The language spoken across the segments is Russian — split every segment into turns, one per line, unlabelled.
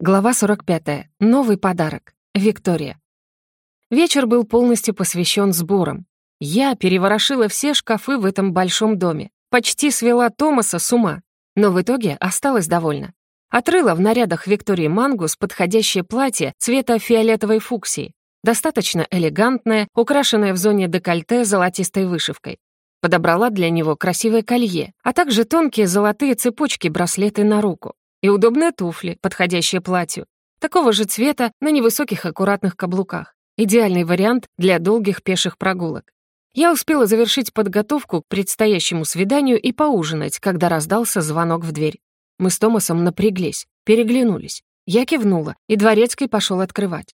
Глава 45. Новый подарок. Виктория. Вечер был полностью посвящен сборам. Я переворошила все шкафы в этом большом доме, почти свела Томаса с ума, но в итоге осталась довольна. Отрыла в нарядах Виктории Мангус подходящее платье цвета фиолетовой фуксии, достаточно элегантное, украшенное в зоне декольте золотистой вышивкой. Подобрала для него красивое колье, а также тонкие золотые цепочки-браслеты на руку и удобные туфли, подходящие платью, такого же цвета на невысоких аккуратных каблуках. Идеальный вариант для долгих пеших прогулок. Я успела завершить подготовку к предстоящему свиданию и поужинать, когда раздался звонок в дверь. Мы с Томасом напряглись, переглянулись. Я кивнула, и Дворецкий пошел открывать.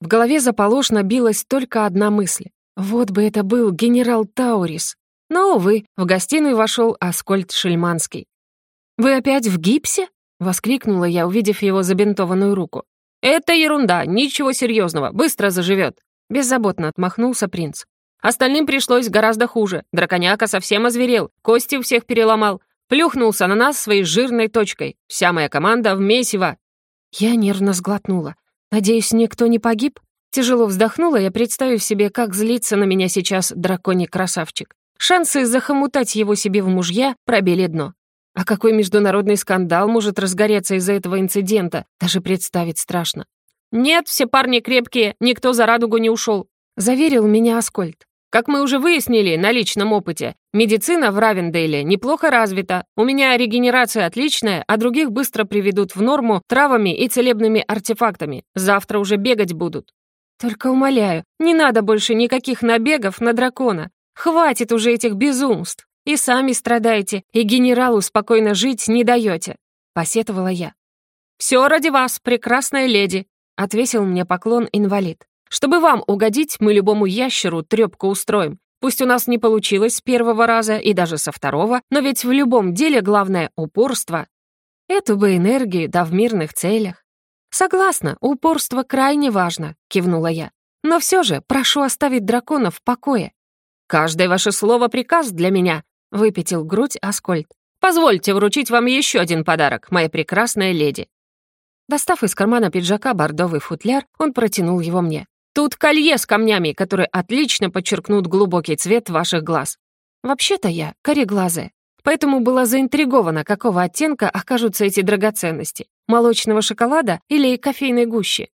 В голове заполошно билась только одна мысль. Вот бы это был генерал Таурис. Но, увы, в гостиную вошел Аскольд Шельманский. «Вы опять в гипсе?» — воскликнула я, увидев его забинтованную руку. «Это ерунда, ничего серьезного, быстро заживет. Беззаботно отмахнулся принц. Остальным пришлось гораздо хуже. Драконяка совсем озверел, кости у всех переломал. Плюхнулся на нас своей жирной точкой. Вся моя команда в месиво. Я нервно сглотнула. Надеюсь, никто не погиб? Тяжело вздохнула, я представив себе, как злится на меня сейчас драконий красавчик. Шансы захомутать его себе в мужья пробили дно. А какой международный скандал может разгореться из-за этого инцидента, даже представить страшно. «Нет, все парни крепкие, никто за радугу не ушел», — заверил меня Аскольд. «Как мы уже выяснили на личном опыте, медицина в Равендейле неплохо развита, у меня регенерация отличная, а других быстро приведут в норму травами и целебными артефактами. Завтра уже бегать будут». «Только умоляю, не надо больше никаких набегов на дракона. Хватит уже этих безумств». И сами страдаете, и генералу спокойно жить не даете», — посетовала я. «Все ради вас, прекрасная леди», — отвесил мне поклон инвалид. «Чтобы вам угодить, мы любому ящеру трёпку устроим. Пусть у нас не получилось с первого раза и даже со второго, но ведь в любом деле главное — упорство. Эту бы энергию, да в мирных целях». «Согласна, упорство крайне важно», — кивнула я. «Но все же прошу оставить дракона в покое». «Каждое ваше слово — приказ для меня», — выпятил грудь Аскольд. «Позвольте вручить вам еще один подарок, моя прекрасная леди». Достав из кармана пиджака бордовый футляр, он протянул его мне. «Тут колье с камнями, которые отлично подчеркнут глубокий цвет ваших глаз. Вообще-то я кореглазая, поэтому была заинтригована, какого оттенка окажутся эти драгоценности — молочного шоколада или кофейной гущи.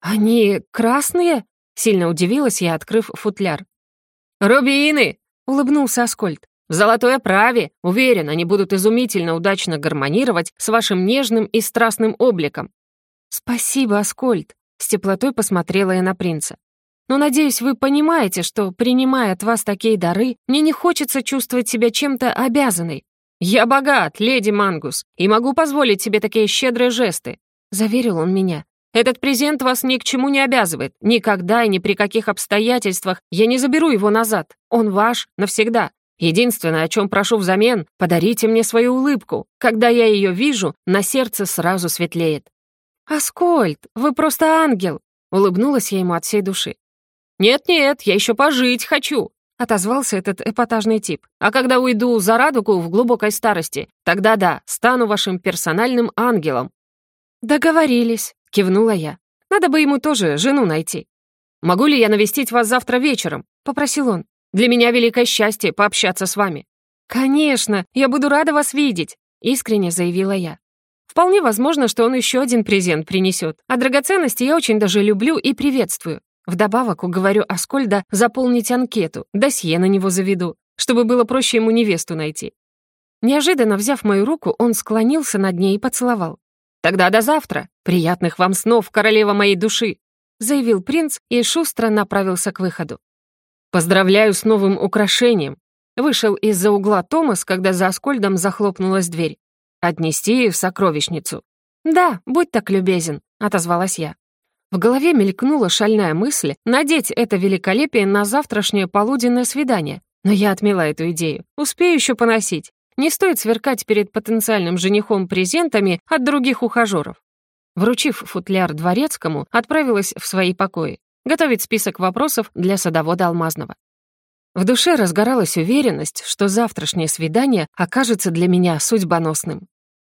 «Они красные?» — сильно удивилась я, открыв футляр. «Рубины!» — улыбнулся Аскольд. В золотой оправе, уверен, они будут изумительно удачно гармонировать с вашим нежным и страстным обликом». «Спасибо, Аскольд», — с теплотой посмотрела я на принца. «Но, надеюсь, вы понимаете, что, принимая от вас такие дары, мне не хочется чувствовать себя чем-то обязанной. Я богат, леди Мангус, и могу позволить себе такие щедрые жесты», — заверил он меня. «Этот презент вас ни к чему не обязывает. Никогда и ни при каких обстоятельствах я не заберу его назад. Он ваш навсегда. Единственное, о чем прошу взамен, подарите мне свою улыбку. Когда я ее вижу, на сердце сразу светлеет». «Аскольд, вы просто ангел!» — улыбнулась я ему от всей души. «Нет-нет, я еще пожить хочу», — отозвался этот эпатажный тип. «А когда уйду за радугу в глубокой старости, тогда да, стану вашим персональным ангелом». «Договорились», — кивнула я. «Надо бы ему тоже жену найти». «Могу ли я навестить вас завтра вечером?» — попросил он. Для меня великое счастье пообщаться с вами». «Конечно, я буду рада вас видеть», — искренне заявила я. Вполне возможно, что он еще один презент принесет, а драгоценности я очень даже люблю и приветствую. Вдобавок уговорю Аскольда заполнить анкету, досье на него заведу, чтобы было проще ему невесту найти. Неожиданно взяв мою руку, он склонился над ней и поцеловал. «Тогда до завтра! Приятных вам снов, королева моей души!» заявил принц и шустро направился к выходу. «Поздравляю с новым украшением!» Вышел из-за угла Томас, когда за Аскольдом захлопнулась дверь. «Отнести в сокровищницу». «Да, будь так любезен», — отозвалась я. В голове мелькнула шальная мысль надеть это великолепие на завтрашнее полуденное свидание. Но я отмела эту идею. Успею еще поносить. Не стоит сверкать перед потенциальным женихом презентами от других ухажеров. Вручив футляр дворецкому, отправилась в свои покои готовить список вопросов для садовода Алмазного. В душе разгоралась уверенность, что завтрашнее свидание окажется для меня судьбоносным.